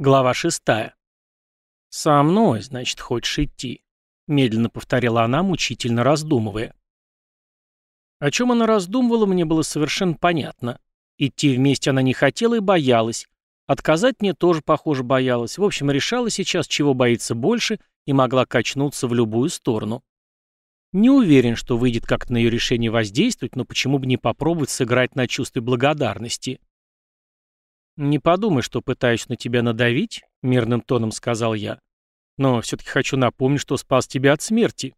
Глава шестая. «Со мной, значит, хочешь идти», — медленно повторила она, мучительно раздумывая. О чем она раздумывала, мне было совершенно понятно. Идти вместе она не хотела и боялась. Отказать мне тоже, похоже, боялась. В общем, решала сейчас, чего боится больше, и могла качнуться в любую сторону. Не уверен, что выйдет как-то на ее решение воздействовать, но почему бы не попробовать сыграть на чувстве благодарности. «Не подумай, что пытаюсь на тебя надавить», — мирным тоном сказал я. «Но все-таки хочу напомнить, что спас тебя от смерти».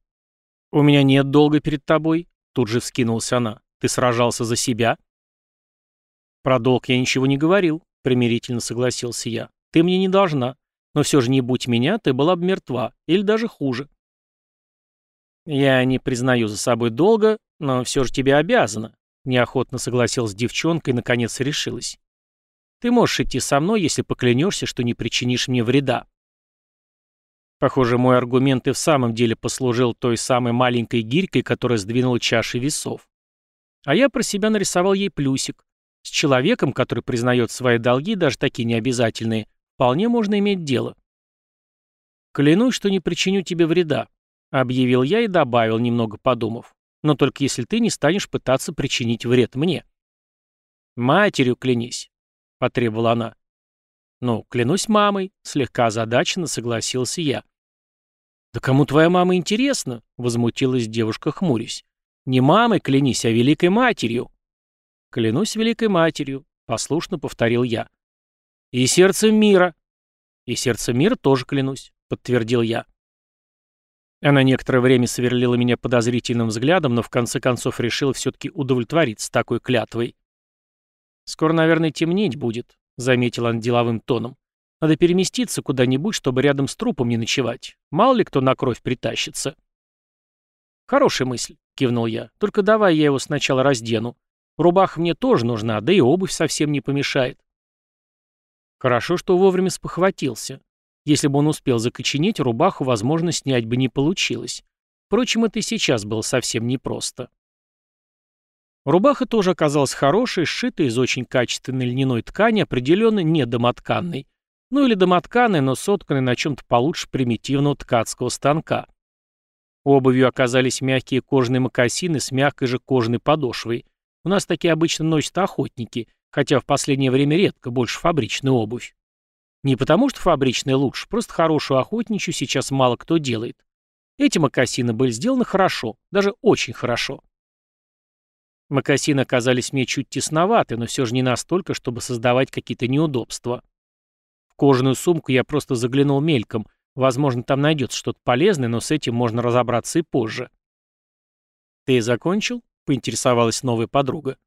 «У меня нет долга перед тобой», — тут же вскинулась она. «Ты сражался за себя?» «Про долг я ничего не говорил», — примирительно согласился я. «Ты мне не должна. Но все же не будь меня, ты была бы мертва. Или даже хуже». «Я не признаю за собой долга, но все же тебе обязана», — неохотно согласилась девчонка и, наконец, решилась. Ты можешь идти со мной, если поклянешься, что не причинишь мне вреда. Похоже, мой аргумент и в самом деле послужил той самой маленькой гирькой, которая сдвинула чаши весов. А я про себя нарисовал ей плюсик. С человеком, который признает свои долги, даже такие необязательные, вполне можно иметь дело. «Клянусь, что не причиню тебе вреда», — объявил я и добавил, немного подумав. «Но только если ты не станешь пытаться причинить вред мне». «Матерью клянись», потребовала она. «Ну, клянусь мамой», — слегка озадаченно согласился я. «Да кому твоя мама интересна?» — возмутилась девушка, хмурясь. «Не мамой клянись, а великой матерью». «Клянусь великой матерью», — послушно повторил я. «И сердцем мира». «И сердцем мира тоже клянусь», — подтвердил я. Она некоторое время сверлила меня подозрительным взглядом, но в конце концов решила все-таки удовлетвориться такой клятвой. «Скоро, наверное, темнеть будет», — заметил он деловым тоном. «Надо переместиться куда-нибудь, чтобы рядом с трупом не ночевать. Мало ли кто на кровь притащится». «Хорошая мысль», — кивнул я. «Только давай я его сначала раздену. Рубаха мне тоже нужна, да и обувь совсем не помешает». Хорошо, что вовремя спохватился. Если бы он успел закоченеть, рубаху, возможно, снять бы не получилось. Впрочем, это и сейчас было совсем непросто. Рубаха тоже оказалась хорошей, сшитой из очень качественной льняной ткани, определенно не домотканной. Ну или домотканной, но сотканной на чем-то получше примитивного ткацкого станка. Обувью оказались мягкие кожаные мокасины с мягкой же кожаной подошвой. У нас такие обычно носят охотники, хотя в последнее время редко, больше фабричная обувь. Не потому что фабричная лучше, просто хорошую охотничью сейчас мало кто делает. Эти мокасины были сделаны хорошо, даже очень хорошо. Мокасины оказались мне чуть тесноваты, но все же не настолько, чтобы создавать какие-то неудобства. В кожаную сумку я просто заглянул мельком. Возможно, там найдется что-то полезное, но с этим можно разобраться и позже. «Ты закончил?» — поинтересовалась новая подруга.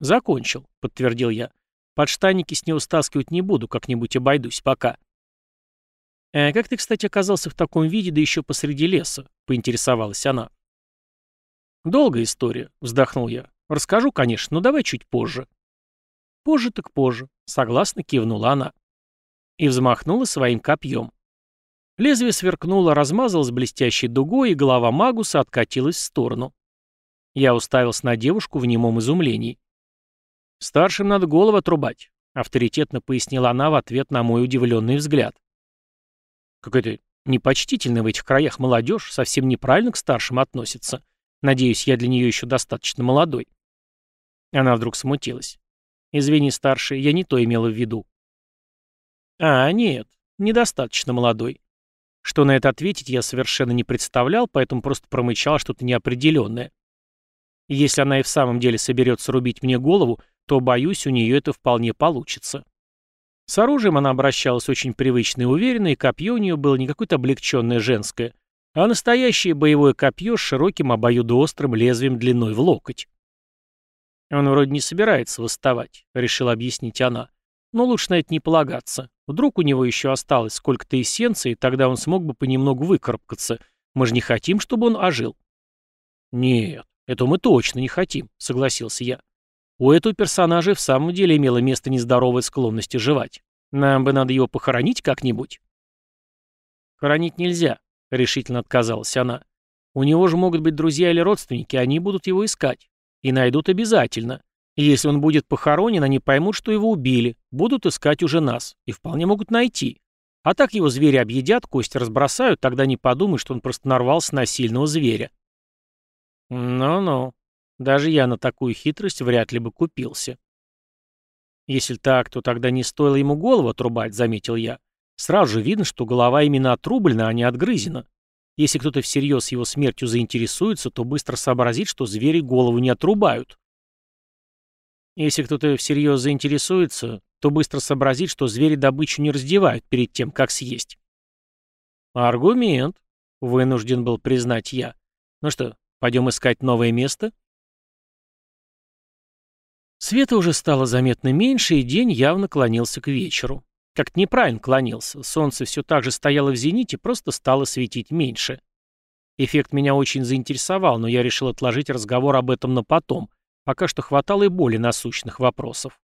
«Закончил», — подтвердил я. «Подштанники с него стаскивать не буду, как-нибудь обойдусь пока». «А как ты, кстати, оказался в таком виде, да еще посреди леса?» — поинтересовалась она. «Долгая история», — вздохнул я. «Расскажу, конечно, но давай чуть позже». «Позже так позже», — согласно кивнула она. И взмахнула своим копьем. Лезвие сверкнуло, размазалось блестящей дугой, и голова Магуса откатилась в сторону. Я уставился на девушку в немом изумлении. «Старшим надо голову отрубать», — авторитетно пояснила она в ответ на мой удивленный взгляд. «Какая-то непочтительная в этих краях молодежь, совсем неправильно к старшим относится. Надеюсь, я для нее еще достаточно молодой. Она вдруг смутилась. Извини, старший, я не то имела в виду. А, нет, недостаточно молодой. Что на это ответить, я совершенно не представлял, поэтому просто промычал что-то неопределенное. Если она и в самом деле соберется рубить мне голову, то, боюсь, у нее это вполне получится. С оружием она обращалась очень привычно и уверенно, и копье у нее было не какое-то облегченное женское, а настоящее боевое копье с широким обоюдоострым лезвием длиной в локоть. «Он вроде не собирается восставать», — решила объяснить она. «Но лучше на это не полагаться. Вдруг у него еще осталось сколько-то эссенции, тогда он смог бы понемногу выкарабкаться. Мы же не хотим, чтобы он ожил». «Нет, этого мы точно не хотим», — согласился я. «У этого персонажа в самом деле имело место нездоровая склонность оживать. Нам бы надо его похоронить как-нибудь». «Хоронить нельзя», — решительно отказалась она. «У него же могут быть друзья или родственники, они будут его искать. И найдут обязательно. Если он будет похоронен, они поймут, что его убили, будут искать уже нас, и вполне могут найти. А так его звери объедят, кости разбросают, тогда не подумают, что он просто нарвался на сильного зверя. Ну-ну, даже я на такую хитрость вряд ли бы купился. Если так, то тогда не стоило ему голову отрубать, заметил я. Сразу же видно, что голова именно отрублена, а не отгрызена. Если кто-то всерьез его смертью заинтересуется, то быстро сообразит, что звери голову не отрубают. Если кто-то всерьез заинтересуется, то быстро сообразит, что звери добычу не раздевают перед тем, как съесть. Аргумент, вынужден был признать я. Ну что, пойдем искать новое место? Света уже стало заметно меньше, и день явно клонился к вечеру. Как-то неправильно клонился. Солнце все так же стояло в зените, просто стало светить меньше. Эффект меня очень заинтересовал, но я решил отложить разговор об этом на потом, Пока что хватало и более насущных вопросов.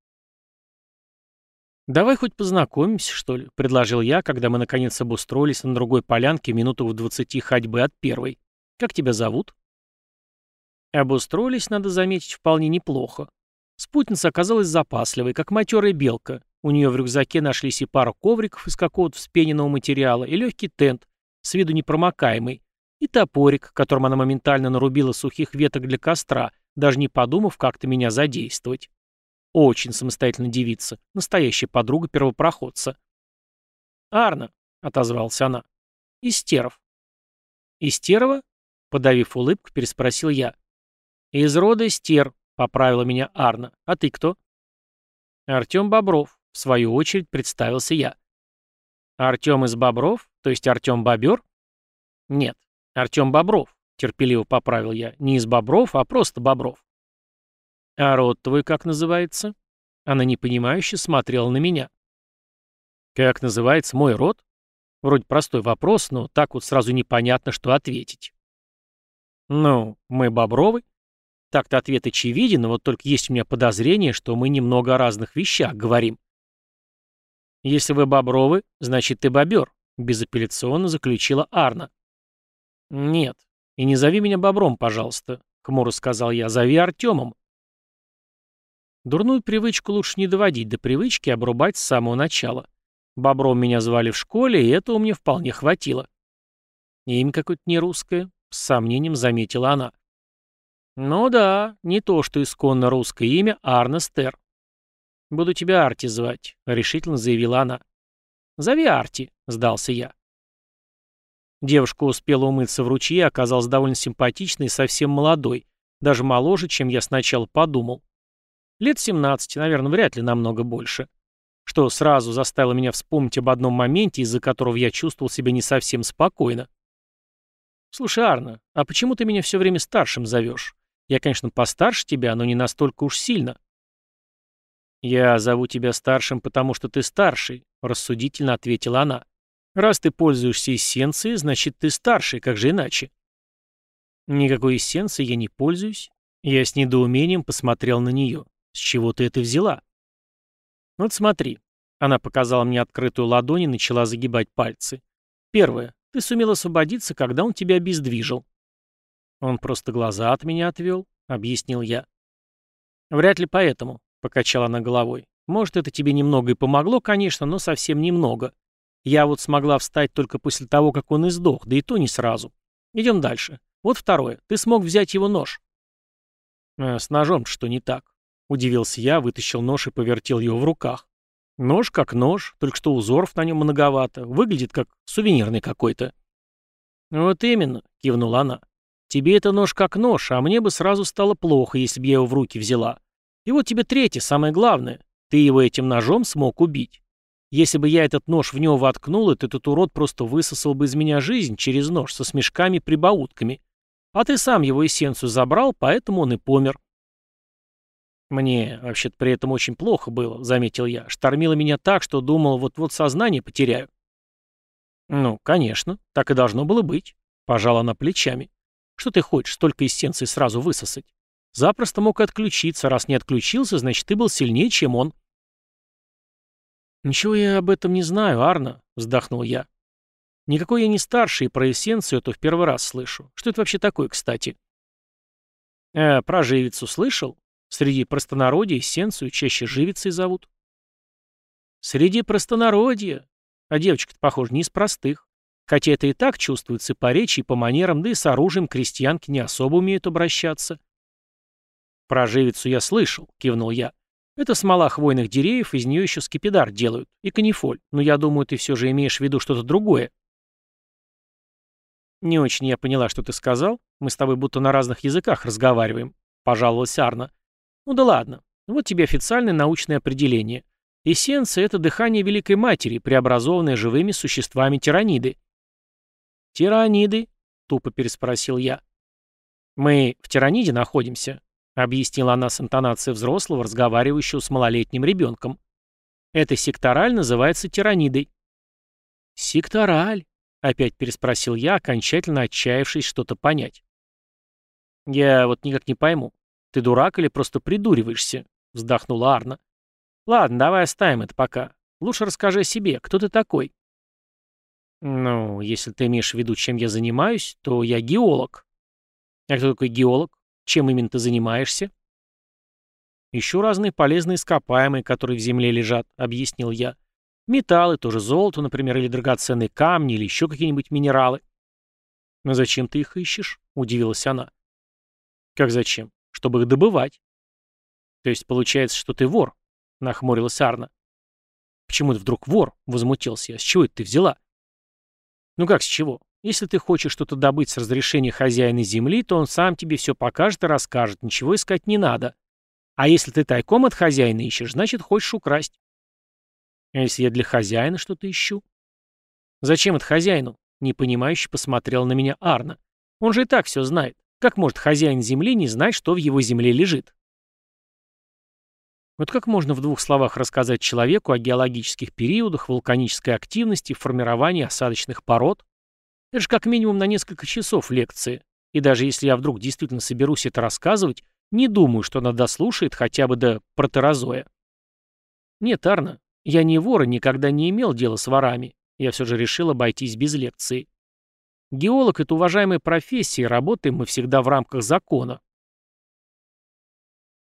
«Давай хоть познакомимся, что ли», — предложил я, когда мы наконец обустроились на другой полянке минуту в двадцати ходьбы от первой. «Как тебя зовут?» Обустроились, надо заметить, вполне неплохо. Спутница оказалась запасливой, как матерая белка. У нее в рюкзаке нашлись и пара ковриков из какого-то вспененного материала, и легкий тент, с виду непромокаемый, и топорик, которым она моментально нарубила сухих веток для костра, даже не подумав как-то меня задействовать. Очень самостоятельная девица, настоящая подруга первопроходца. «Арна», — отозвалась она, — «Истеров». «Истерова?» — подавив улыбку, переспросил я. «Из рода Истер», — поправила меня Арна. «А ты кто?» «Артем Бобров», — в свою очередь представился я. «Артем из Бобров? То есть Артем Бобер?» «Нет, Артем Бобров. — терпеливо поправил я. «Не из бобров, а просто бобров». «А род твой как называется?» Она непонимающе смотрела на меня. «Как называется мой род?» Вроде простой вопрос, но так вот сразу непонятно, что ответить. «Ну, мы бобровы?» Так-то ответ очевиден, но вот только есть у меня подозрение, что мы немного о разных вещах говорим. «Если вы бобровы, значит ты бобер», — безапелляционно заключила Арна. «Нет, «И не зови меня Бобром, пожалуйста», — хмуро сказал я, — «зови Артемом». Дурную привычку лучше не доводить до привычки обрубать с самого начала. Бобром меня звали в школе, и этого мне вполне хватило. Имя какое-то не русское, с сомнением заметила она. Ну да, не то, что исконно русское имя Арнестер. «Буду тебя Арти звать», — решительно заявила она. «Зови Арти», — сдался я. Девушка успела умыться в ручье, оказалась довольно симпатичной и совсем молодой, даже моложе, чем я сначала подумал. Лет 17, наверное, вряд ли намного больше. Что сразу заставило меня вспомнить об одном моменте, из-за которого я чувствовал себя не совсем спокойно. «Слушай, Арна, а почему ты меня все время старшим зовешь? Я, конечно, постарше тебя, но не настолько уж сильно». «Я зову тебя старшим, потому что ты старший», — рассудительно ответила она. Раз ты пользуешься эссенцией, значит, ты старший, как же иначе? Никакой эссенцией я не пользуюсь. Я с недоумением посмотрел на нее. С чего ты это взяла? Вот смотри. Она показала мне открытую ладонь и начала загибать пальцы. Первое. Ты сумел освободиться, когда он тебя обездвижил. Он просто глаза от меня отвел, объяснил я. Вряд ли поэтому, покачала она головой. Может, это тебе немного и помогло, конечно, но совсем немного. Я вот смогла встать только после того, как он издох, да и то не сразу. Идем дальше. Вот второе. Ты смог взять его нож. Э, с ножом что не так? Удивился я, вытащил нож и повертел его в руках. Нож как нож, только что узоров на нем многовато. Выглядит как сувенирный какой-то. Вот именно, кивнула она. Тебе это нож как нож, а мне бы сразу стало плохо, если бы я его в руки взяла. И вот тебе третье, самое главное. Ты его этим ножом смог убить. Если бы я этот нож в него воткнул, то этот урод просто высосал бы из меня жизнь через нож со смешками-прибаутками. А ты сам его эссенцию забрал, поэтому он и помер. Мне вообще-то при этом очень плохо было, заметил я. Штормило меня так, что думал, вот-вот сознание потеряю. Ну, конечно, так и должно было быть. Пожала она плечами. Что ты хочешь, столько эссенции сразу высосать? Запросто мог отключиться. Раз не отключился, значит, ты был сильнее, чем он. «Ничего я об этом не знаю, Арна», — вздохнул я. «Никакой я не старший, и про эссенцию это в первый раз слышу. Что это вообще такое, кстати?» «Э, про живицу слышал?» Среди простонародья эссенцию чаще живицей зовут. Среди простонародья. А девочка-то, похоже, не из простых. Хотя это и так чувствуется по речи, и по манерам, да и с оружием крестьянки не особо умеют обращаться. Про живицу я слышал, кивнул я. Это смола хвойных деревьев, из нее еще скипидар делают, и канифоль, но я думаю, ты все же имеешь в виду что-то другое. Не очень я поняла, что ты сказал. Мы с тобой будто на разных языках разговариваем, пожаловалась Арна. Ну да ладно. Вот тебе официальное научное определение. Эссенция — это дыхание Великой Матери, преобразованное живыми существами тираниды. «Тираниды?» — тупо переспросил я. «Мы в тираниде находимся», — объяснила она с интонацией взрослого, разговаривающего с малолетним ребенком. «Это сектораль называется тиранидой». «Сектораль?» — опять переспросил я, окончательно отчаявшись что-то понять. «Я вот никак не пойму, ты дурак или просто придуриваешься?» — вздохнула Арна. «Ладно, давай оставим это пока. Лучше расскажи о себе, кто ты такой?» «Ну, если ты имеешь в виду, чем я занимаюсь, то я геолог». «А кто такой геолог? Чем именно ты занимаешься?» «Ищу разные полезные ископаемые, которые в земле лежат», — объяснил я. «Металлы, тоже золото, например, или драгоценные камни, или еще какие-нибудь минералы». «Но зачем ты их ищешь?» — удивилась она. «Как зачем? Чтобы их добывать». «То есть получается, что ты вор?» — нахмурилась Арна. «Почему ты вдруг вор?» — возмутился я. «С чего это ты взяла?» Ну как с чего? Если ты хочешь что-то добыть с разрешения хозяина земли, то он сам тебе все покажет и расскажет, ничего искать не надо. А если ты тайком от хозяина ищешь, значит, хочешь украсть. А если я для хозяина что-то ищу? Зачем это хозяину? Непонимающе посмотрел на меня Арна. Он же и так все знает. Как может хозяин земли не знать, что в его земле лежит? Вот как можно в двух словах рассказать человеку о геологических периодах, вулканической активности, формировании осадочных пород? Это же как минимум на несколько часов лекции. И даже если я вдруг действительно соберусь это рассказывать, не думаю, что она дослушает хотя бы до протерозоя. Нет, Арна, я не вор и никогда не имел дела с ворами. Я все же решил обойтись без лекции. Геолог — это уважаемая профессия, и работаем мы всегда в рамках закона.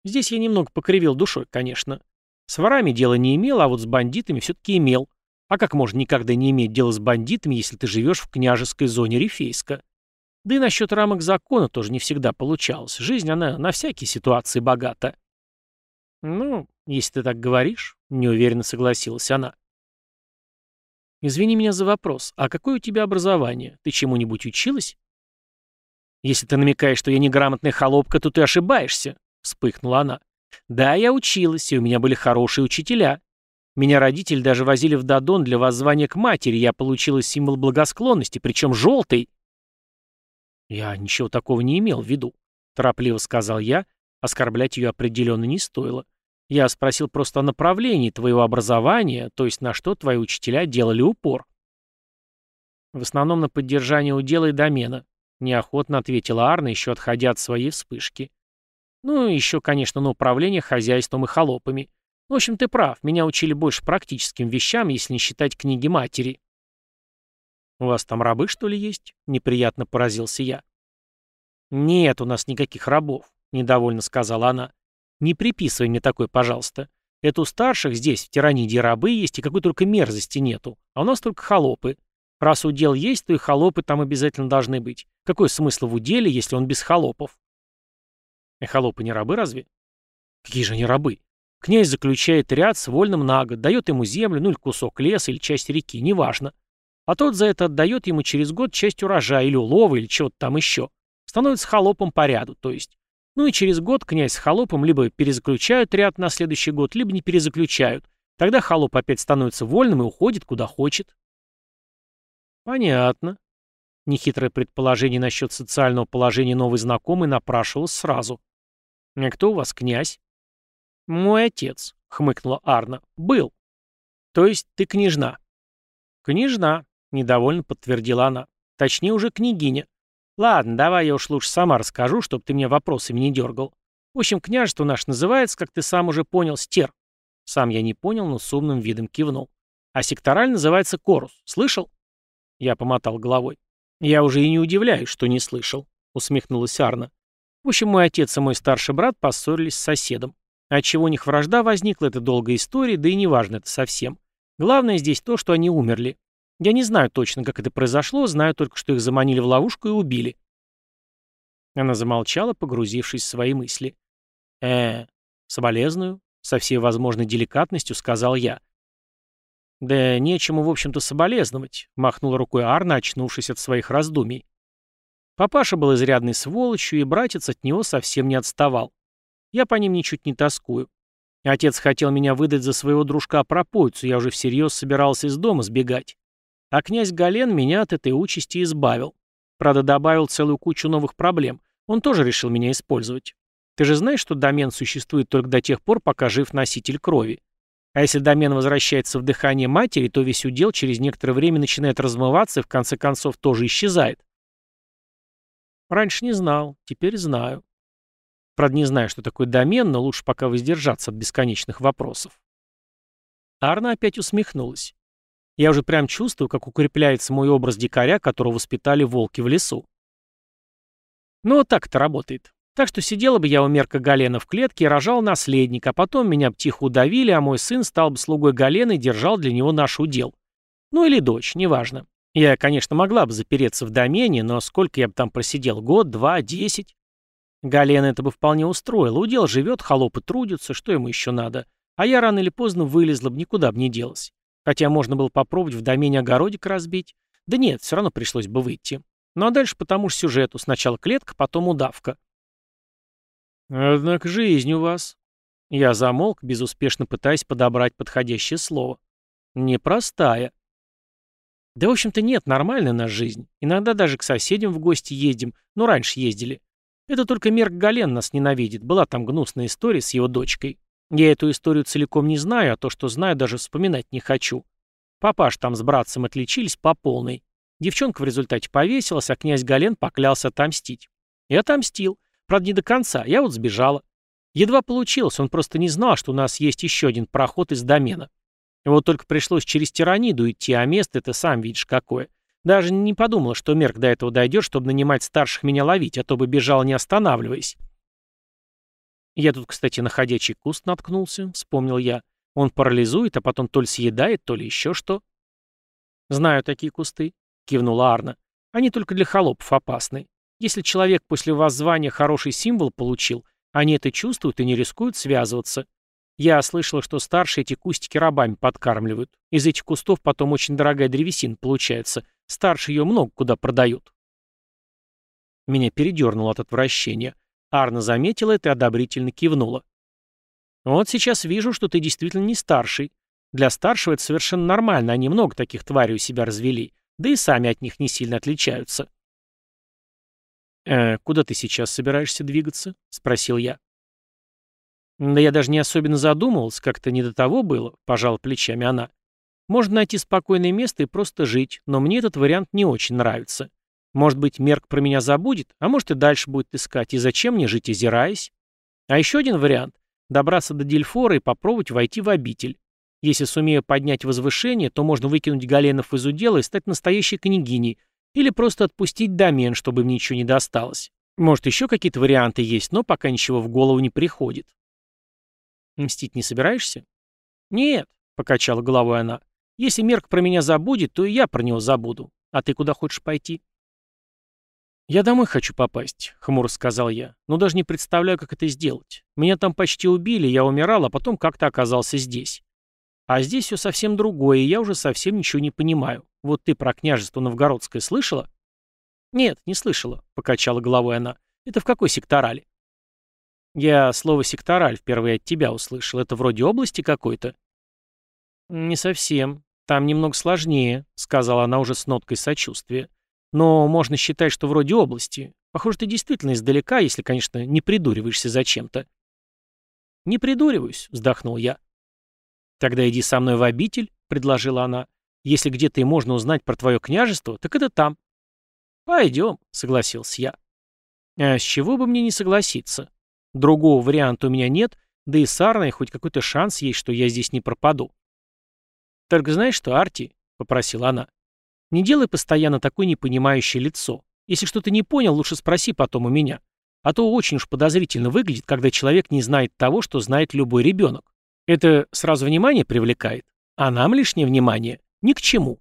Здесь я немного покривил душой, конечно. С ворами дела не имел, а вот с бандитами все-таки имел. А как можно никогда не иметь дела с бандитами, если ты живешь в княжеской зоне Рифейска? Да и насчет рамок закона тоже не всегда получалось. Жизнь, она на всякие ситуации богата. Ну, если ты так говоришь, неуверенно согласилась она. Извини меня за вопрос, а какое у тебя образование? Ты чему-нибудь училась? Если ты намекаешь, что я неграмотная холопка, то ты ошибаешься, вспыхнула она. «Да, я училась, и у меня были хорошие учителя. Меня родители даже возили в Дадон для воззвания к матери, я получила символ благосклонности, причем желтый». «Я ничего такого не имел в виду», — торопливо сказал я, оскорблять ее определенно не стоило. Я спросил просто о направлении твоего образования, то есть на что твои учителя делали упор. В основном на поддержание удела и домена, неохотно ответила Арна, еще отходя от своей вспышки. Ну, еще, конечно, на управление хозяйством и холопами. В общем, ты прав, меня учили больше практическим вещам, если не считать книги матери. «У вас там рабы, что ли, есть?» — неприятно поразился я. «Нет у нас никаких рабов», — недовольно сказала она. «Не приписывай мне такой, пожалуйста. Это у старших здесь, в тираниде, рабы есть, и какой только мерзости нету. А у нас только холопы. Раз удел есть, то и холопы там обязательно должны быть. Какой смысл в уделе, если он без холопов?» Эхолопы не рабы разве? Какие же они рабы? Князь заключает ряд с вольным на год, дает ему землю, ну или кусок леса, или часть реки, неважно. А тот за это отдает ему через год часть урожая, или улова, или чего-то там еще. Становится холопом по ряду, то есть. Ну и через год князь с холопом либо перезаключают ряд на следующий год, либо не перезаключают. Тогда холоп опять становится вольным и уходит куда хочет. Понятно. Нехитрое предположение насчет социального положения новой знакомой напрашивалось сразу. «А кто у вас князь?» «Мой отец», — хмыкнула Арна. «Был». «То есть ты княжна?» «Княжна», — недовольно подтвердила она. «Точнее, уже княгиня. Ладно, давай я уж лучше сама расскажу, чтобы ты меня вопросами не дергал. В общем, княжество наше называется, как ты сам уже понял, Стер. Сам я не понял, но с умным видом кивнул. А сектораль называется Корус. Слышал?» Я помотал головой. «Я уже и не удивляюсь, что не слышал», — усмехнулась Арна. В общем, мой отец и мой старший брат поссорились с соседом. Отчего у них вражда возникла, это долгая история, да и неважно это совсем. Главное здесь то, что они умерли. Я не знаю точно, как это произошло, знаю только, что их заманили в ловушку и убили. Она замолчала, погрузившись в свои мысли. э соболезную», — со всей возможной деликатностью сказал я. «Да нечему, в общем-то, соболезновать», — махнула рукой Арна, очнувшись от своих раздумий. Папаша был изрядной сволочью, и братец от него совсем не отставал. Я по ним ничуть не тоскую. Отец хотел меня выдать за своего дружка-пропойцу, я уже всерьез собирался из дома сбегать. А князь Гален меня от этой участи избавил. Правда, добавил целую кучу новых проблем. Он тоже решил меня использовать. Ты же знаешь, что домен существует только до тех пор, пока жив носитель крови. А если домен возвращается в дыхание матери, то весь удел через некоторое время начинает размываться и в конце концов тоже исчезает. Раньше не знал, теперь знаю. Правда, не знаю, что такое домен, но лучше пока воздержаться от бесконечных вопросов. Арна опять усмехнулась. Я уже прям чувствую, как укрепляется мой образ дикаря, которого воспитали волки в лесу. Ну, вот так это работает. Так что сидела бы я у Мерка Галена в клетке и рожал наследника, а потом меня б тихо удавили, а мой сын стал бы слугой Галена и держал для него наш удел. Ну или дочь, неважно. Я, конечно, могла бы запереться в домене, но сколько я бы там просидел? Год, два, десять? Галена это бы вполне устроило. Удел живет, холопы трудятся, что ему еще надо? А я рано или поздно вылезла бы, никуда бы не делась. Хотя можно было попробовать в домене огородик разбить. Да нет, все равно пришлось бы выйти. Ну а дальше по тому же сюжету. Сначала клетка, потом удавка. «Однако жизнь у вас...» Я замолк, безуспешно пытаясь подобрать подходящее слово. «Непростая». «Да, в общем-то, нет, нормальная наша жизнь. Иногда даже к соседям в гости ездим, но раньше ездили. Это только Мерк Гален нас ненавидит. Была там гнусная история с его дочкой. Я эту историю целиком не знаю, а то, что знаю, даже вспоминать не хочу. Папаш там с братцем отличились по полной. Девчонка в результате повесилась, а князь Гален поклялся отомстить. И отомстил. Правда, не до конца. Я вот сбежала. Едва получилось, он просто не знал, что у нас есть еще один проход из домена. Вот только пришлось через тираниду идти, а место это сам видишь какое. Даже не подумала, что Мерк до этого дойдет, чтобы нанимать старших меня ловить, а то бы бежал не останавливаясь. Я тут, кстати, на ходячий куст наткнулся, вспомнил я. Он парализует, а потом то ли съедает, то ли еще что. Знаю такие кусты, кивнула Арна. Они только для холопов опасны. Если человек после воззвания хороший символ получил, они это чувствуют и не рискуют связываться. Я слышала, что старшие эти кустики рабами подкармливают. Из этих кустов потом очень дорогая древесина получается. Старшие ее много куда продают. Меня передернуло от отвращения. Арна заметила это и одобрительно кивнула. «Вот сейчас вижу, что ты действительно не старший. Для старшего это совершенно нормально, они много таких тварей у себя развели, да и сами от них не сильно отличаются». «Э, куда ты сейчас собираешься двигаться?» — спросил я. «Да я даже не особенно задумывался, как-то не до того было», — пожала плечами она. «Можно найти спокойное место и просто жить, но мне этот вариант не очень нравится. Может быть, Мерк про меня забудет, а может и дальше будет искать, и зачем мне жить, озираясь? А еще один вариант — добраться до Дельфора и попробовать войти в обитель. Если сумею поднять возвышение, то можно выкинуть Галенов из удела и стать настоящей княгиней, или просто отпустить домен, чтобы им ничего не досталось. Может, еще какие-то варианты есть, но пока ничего в голову не приходит. Мстить не собираешься? Нет, покачала головой она. Если Мерк про меня забудет, то и я про него забуду. А ты куда хочешь пойти? «Я домой хочу попасть», — хмуро сказал я, «но даже не представляю, как это сделать. Меня там почти убили, я умирал, а потом как-то оказался здесь. А здесь все совсем другое, и я уже совсем ничего не понимаю. Вот ты про княжество Новгородское слышала?» «Нет, не слышала», — покачала головой она. «Это в какой секторале?» Я слово «сектораль» впервые от тебя услышал. Это вроде области какой-то? Не совсем. Там немного сложнее, сказала она уже с ноткой сочувствия. Но можно считать, что вроде области. Похоже, ты действительно издалека, если, конечно, не придуриваешься зачем-то. Не придуриваюсь, вздохнул я. Тогда иди со мной в обитель, предложила она. Если где-то и можно узнать про твое княжество, так это там. Пойдем, согласился я. А с чего бы мне не согласиться? Другого варианта у меня нет, да и с Арной хоть какой-то шанс есть, что я здесь не пропаду. «Только знаешь что, Арти?» — попросила она. «Не делай постоянно такое непонимающее лицо. Если что-то не понял, лучше спроси потом у меня. А то очень уж подозрительно выглядит, когда человек не знает того, что знает любой ребенок. Это сразу внимание привлекает, а нам лишнее внимание ни к чему.